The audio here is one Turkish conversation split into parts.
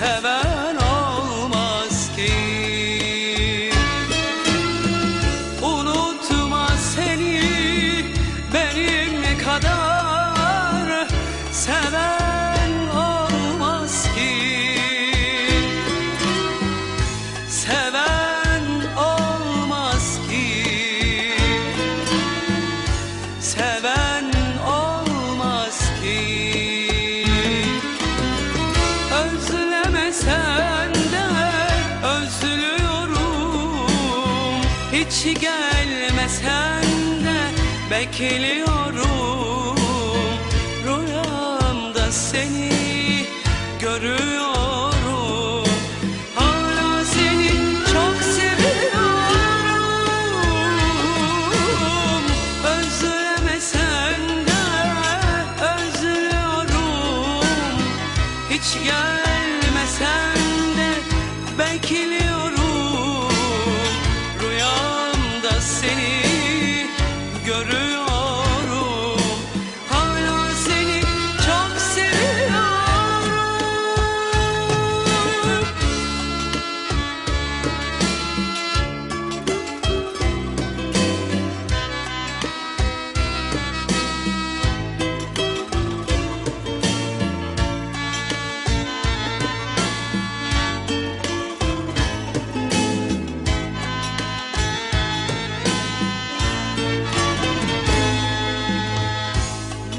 seven olmaz ki. Unutma seni benim kadar seven Hiç gelmesen de bekliyorum. Rüyamda seni görüyorum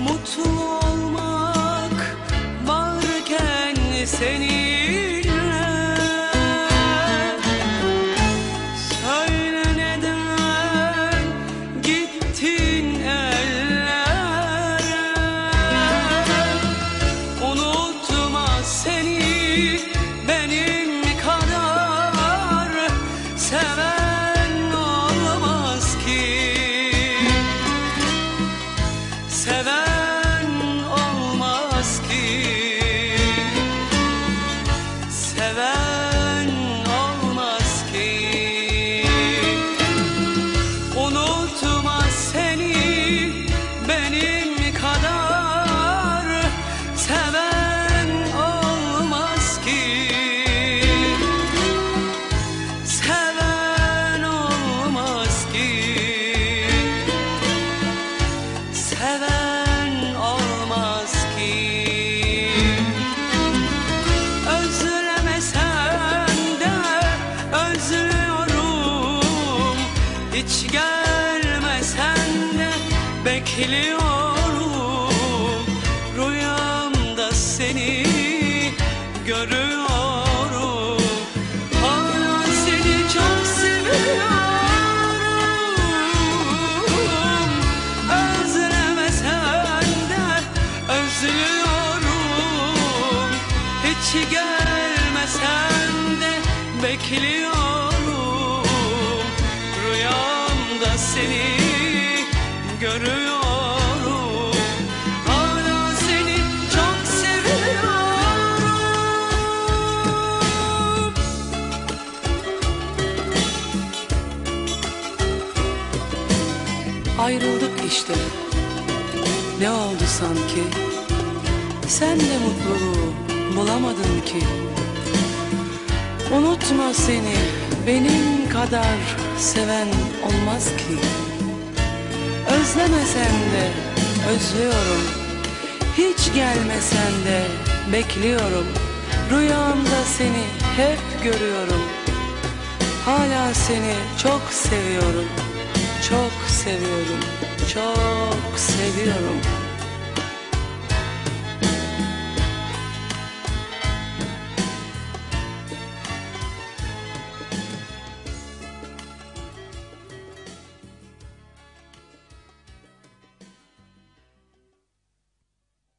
Mutlu olmak varken seninle. Söyle neden gittin ellere? Unutma seni benim kadar. Seven bekliyorum Rüyamda seni görüyorum. Hala seni çok seviyorum. Özlemesen de özlüyorum. Hiç gelmesen de bekliyorum Ayrıldık işte. Ne oldu sanki? Sen de mutluluğu bulamadın ki. Unutma seni benim kadar seven olmaz ki. Özlemesen de özlüyorum. Hiç gelmesen de bekliyorum. Rüyamda seni hep görüyorum. Hala seni çok seviyorum Çok seviyorum Çok seviyorum